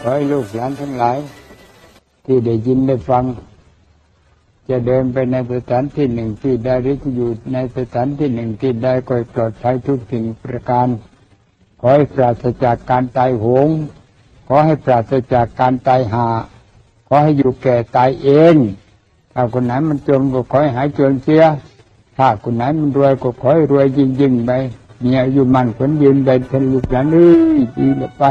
ขอให้ลูกหลานทั้งหลาย ที่ได้ยินได้ฟัง จะเดินไปในสถานที่หนึ่งที่ใดหรืออยู่ในสถานที่หนึ่งที่ใดก็อยปลอดภัยทุกสิ่งประการ ขอให้ปราศจากการตายโหง ขอให้ปราศจากการตายหา ขอให้อยู่แก่ตายเองถ้าคนไหนมันจนก็ขอให้หายจนเสีย ถ้าคนไหนมันรวยก็ขอให้รวยยิ่งงๆไปมีอายุมันคนยืนไปเป็นลูกหลานเอ้ยดีลไป